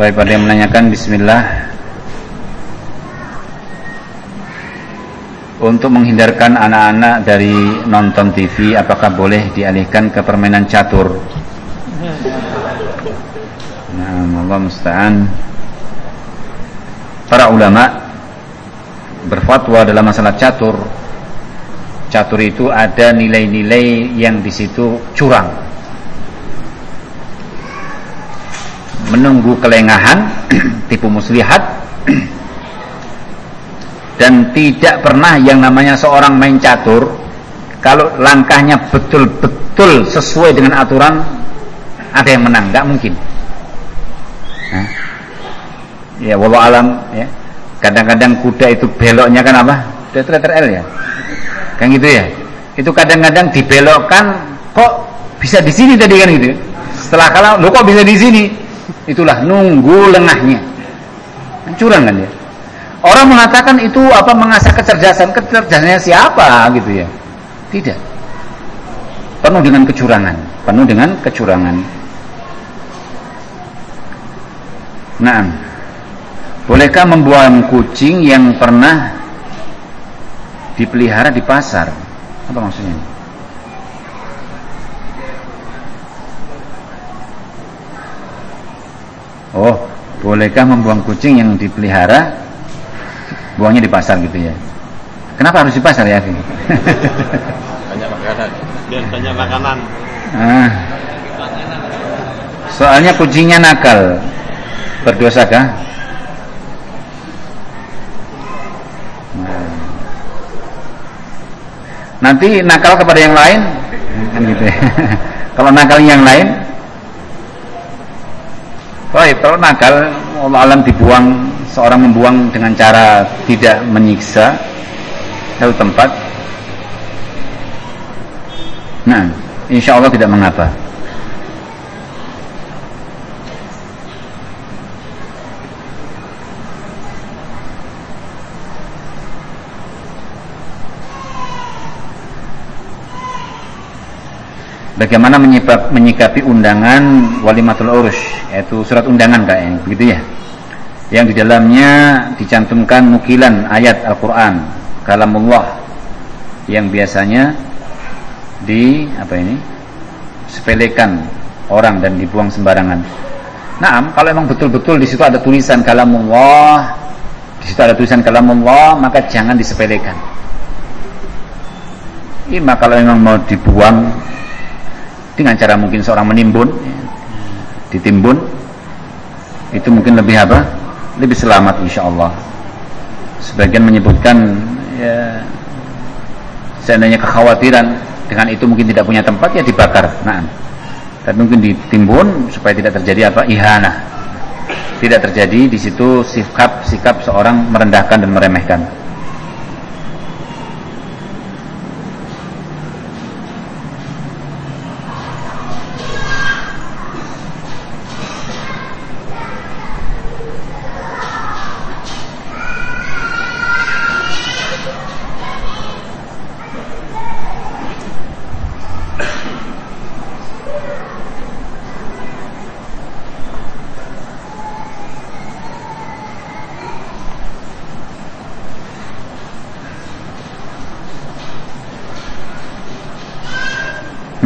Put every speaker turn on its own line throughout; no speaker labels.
Baik, pada yang menanyakan Bismillah. Untuk menghindarkan anak-anak dari nonton TV Apakah boleh dialihkan ke permainan catur? Nah, Allah musta'an. Para ulama Berfatwa dalam masalah catur. Catur itu ada nilai-nilai yang di situ curang menunggu kelengahan tipu muslihat dan tidak pernah yang namanya seorang main catur kalau langkahnya betul-betul sesuai dengan aturan ada yang menang, nggak mungkin. Nah, ya walau alam ya. Kadang-kadang kuda itu beloknya kan apa? Letter L ya? Kan gitu ya? Itu kadang-kadang dibelokkan kok bisa di sini tadi kan gitu? Setelah kalau lo kok bisa di sini Itulah nunggu lengahnya. Curang kan ya? Orang mengatakan itu apa mengasah kecerdasan, kecerdasannya siapa gitu ya? Tidak. Penuh dengan kecurangan, penuh dengan kecurangan. Nah, bolehkah membuang kucing yang pernah dipelihara di pasar? Apa maksudnya? Oh, bolehkah membuang kucing yang dipelihara buangnya di pasar gitu ya? Kenapa harus di pasar ya, Afi?
banyak makanan. Biar banyak makanan.
Ah. Soalnya kucingnya nakal. Berdosa kah? Nah. Nanti nakal kepada yang lain kan gitu ya. Kalau nakal yang lain Baik, kalau nakal Allah alam dibuang seorang membuang dengan cara tidak menyiksa satu tempat. Nah, insya Allah tidak mengapa. Bagaimana menyikapi undangan walimatul urus yaitu surat undangan kayaknya begitu ya yang di dalamnya dicantumkan nukilan ayat Al-Qur'an kalamullah yang biasanya di apa ini sepelekan orang dan dibuang sembarangan. Nah, kalau memang betul-betul di situ ada tulisan kalamullah, di situ ada tulisan kalamullah, maka jangan disepelekan. Ima kalau memang mau dibuang dengan cara mungkin seorang menimbun ditimbun itu mungkin lebih apa? Lebih selamat insya Allah sebagian menyebutkan ya seandainya kekhawatiran dengan itu mungkin tidak punya tempat ya dibakar. Nah tapi mungkin ditimbun supaya tidak terjadi apa? Ihana tidak terjadi di situ sikap sikap seorang merendahkan dan meremehkan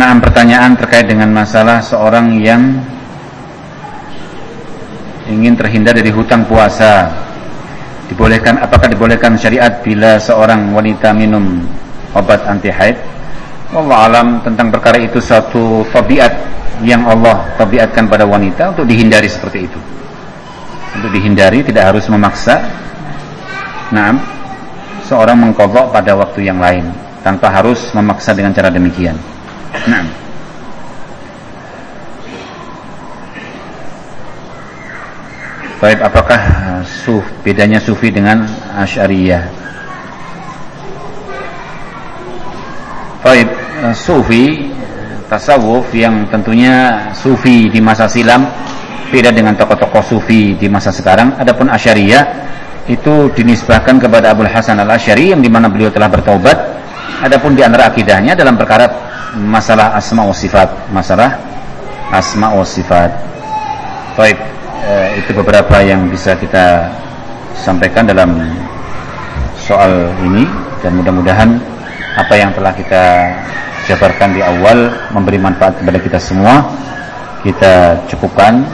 Nah, pertanyaan terkait dengan masalah seorang yang ingin terhindar dari hutang puasa. Dibolehkan apakah dibolehkan syariat bila seorang wanita minum obat anti haid? Allah alam tentang perkara itu satu tabiat yang Allah tabiatkan pada wanita untuk dihindari seperti itu. Untuk dihindari tidak harus memaksa. Nah, seorang mengkodok pada waktu yang lain tanpa harus memaksa dengan cara demikian. Nah. Baik, apakah uh, suf bedanya sufi dengan asyariyah? Baik, uh, sufi tasawuf yang tentunya sufi di masa silam beda dengan tokoh-tokoh sufi di masa sekarang. Adapun asyariyah itu dinisbahkan kepada Abu Hasan al Asyari yang di mana beliau telah bertobat. Adapun di antara akidahnya dalam perkara masalah asma wa sifat masalah asma wa sifat baik eh, itu beberapa yang bisa kita sampaikan dalam soal ini dan mudah-mudahan apa yang telah kita jabarkan di awal memberi manfaat kepada kita semua. Kita cukupkan.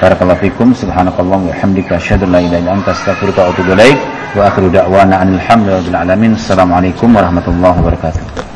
Barakallahu fikum. Subhanakallah wa hamdika asyhadu an la ilaha illa anta astaghfiruka wa atubu ilaik. Wa akhiru da'wana alhamdulillahi alamin. Assalamualaikum warahmatullahi wabarakatuh.